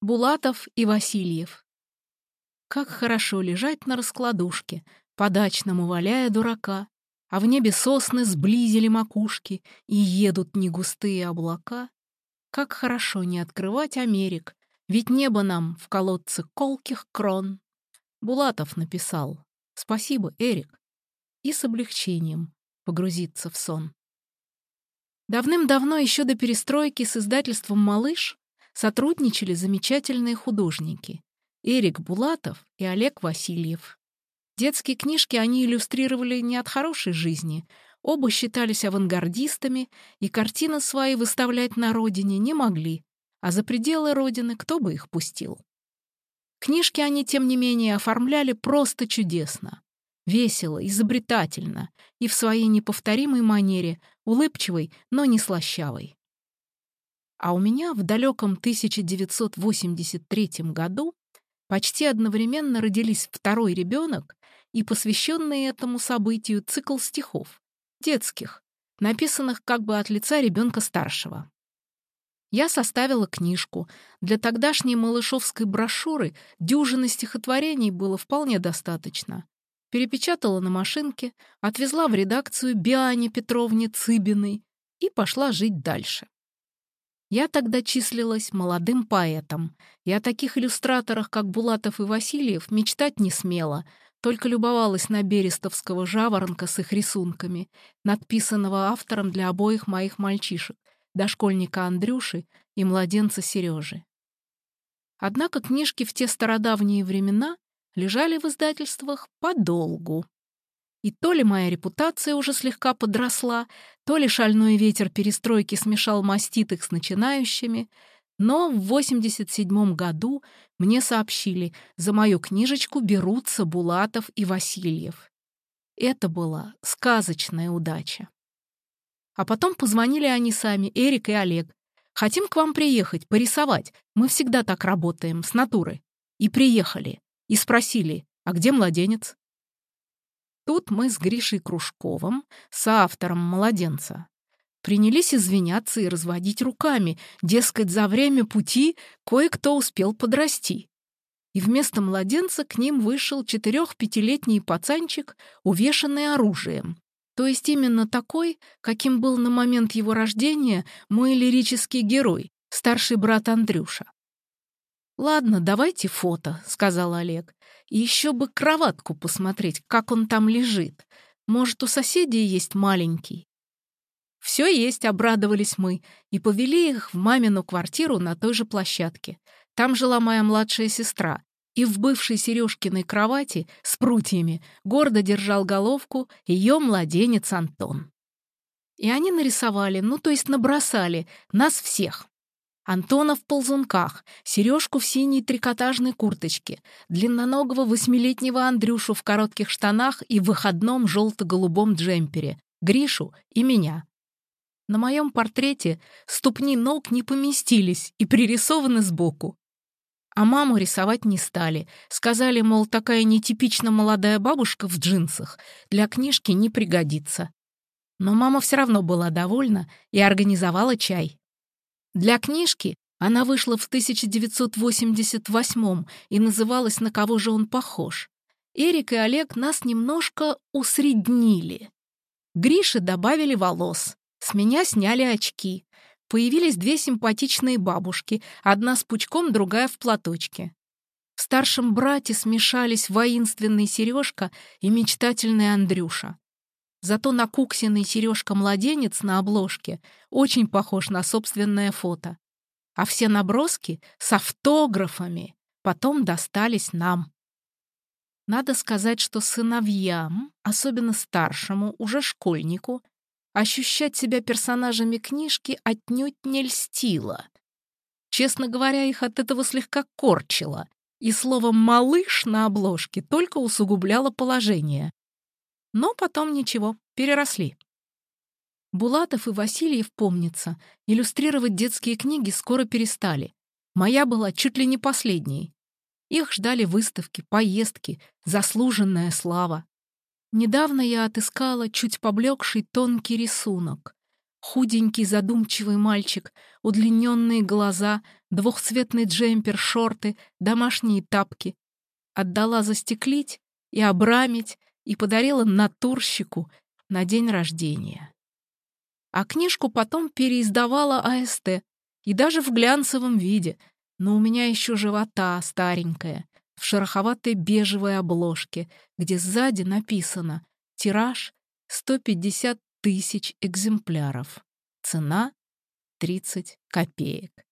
Булатов и Васильев. Как хорошо лежать на раскладушке, по-дачному валяя дурака, а в небе сосны сблизили макушки и едут негустые облака. Как хорошо не открывать Америк, ведь небо нам в колодце колких крон. Булатов написал «Спасибо, Эрик» и с облегчением погрузиться в сон. Давным-давно, еще до перестройки, с издательством «Малыш» сотрудничали замечательные художники Эрик Булатов и Олег Васильев. Детские книжки они иллюстрировали не от хорошей жизни, оба считались авангардистами и картины свои выставлять на родине не могли, а за пределы родины кто бы их пустил. Книжки они, тем не менее, оформляли просто чудесно весело, изобретательно и в своей неповторимой манере, улыбчивой, но не слащавой. А у меня в далеком 1983 году почти одновременно родились второй ребенок и посвященный этому событию цикл стихов, детских, написанных как бы от лица ребенка старшего. Я составила книжку. Для тогдашней малышовской брошюры дюжины стихотворений было вполне достаточно перепечатала на машинке, отвезла в редакцию Биане Петровне Цыбиной и пошла жить дальше. Я тогда числилась молодым поэтом, и о таких иллюстраторах, как Булатов и Васильев, мечтать не смела, только любовалась на берестовского жаворонка с их рисунками, надписанного автором для обоих моих мальчишек, дошкольника Андрюши и младенца Сережи. Однако книжки в те стародавние времена лежали в издательствах подолгу. И то ли моя репутация уже слегка подросла, то ли шальной ветер перестройки смешал мастит их с начинающими, но в 87 году мне сообщили, за мою книжечку берутся Булатов и Васильев. Это была сказочная удача. А потом позвонили они сами, Эрик и Олег. «Хотим к вам приехать, порисовать. Мы всегда так работаем, с натуры». И приехали и спросили, а где младенец? Тут мы с Гришей Кружковым, соавтором «Младенца», принялись извиняться и разводить руками, дескать, за время пути кое-кто успел подрасти. И вместо младенца к ним вышел четырех-пятилетний пацанчик, увешанный оружием. То есть именно такой, каким был на момент его рождения мой лирический герой, старший брат Андрюша. «Ладно, давайте фото», — сказал Олег. «И еще бы кроватку посмотреть, как он там лежит. Может, у соседей есть маленький?» «Все есть», — обрадовались мы, и повели их в мамину квартиру на той же площадке. Там жила моя младшая сестра, и в бывшей Сережкиной кровати с прутьями гордо держал головку ее младенец Антон. И они нарисовали, ну то есть набросали, нас всех. Антона в ползунках, Сережку в синей трикотажной курточке, длинноногого восьмилетнего Андрюшу в коротких штанах и выходном желто-голубом джемпере, Гришу и меня. На моем портрете ступни ног не поместились и пририсованы сбоку. А маму рисовать не стали. Сказали, мол, такая нетипично молодая бабушка в джинсах для книжки не пригодится. Но мама все равно была довольна и организовала чай. Для книжки она вышла в 1988 и называлась «На кого же он похож?». Эрик и Олег нас немножко усреднили. Грише добавили волос, с меня сняли очки. Появились две симпатичные бабушки, одна с пучком, другая в платочке. В старшем брате смешались воинственный Сережка и мечтательный Андрюша. Зато на Куксиной сережка-младенец на обложке очень похож на собственное фото. А все наброски с автографами потом достались нам. Надо сказать, что сыновьям, особенно старшему, уже школьнику, ощущать себя персонажами книжки отнюдь не льстило. Честно говоря, их от этого слегка корчило, и слово «малыш» на обложке только усугубляло положение. Но потом ничего, переросли. Булатов и Васильев, помнится, иллюстрировать детские книги скоро перестали. Моя была чуть ли не последней. Их ждали выставки, поездки, заслуженная слава. Недавно я отыскала чуть поблекший тонкий рисунок. Худенький задумчивый мальчик, удлиненные глаза, двухцветный джемпер, шорты, домашние тапки. Отдала застеклить и обрамить и подарила натурщику на день рождения. А книжку потом переиздавала АСТ, и даже в глянцевом виде, но у меня еще живота старенькая, в шероховатой бежевой обложке, где сзади написано «Тираж 150 тысяч экземпляров. Цена 30 копеек».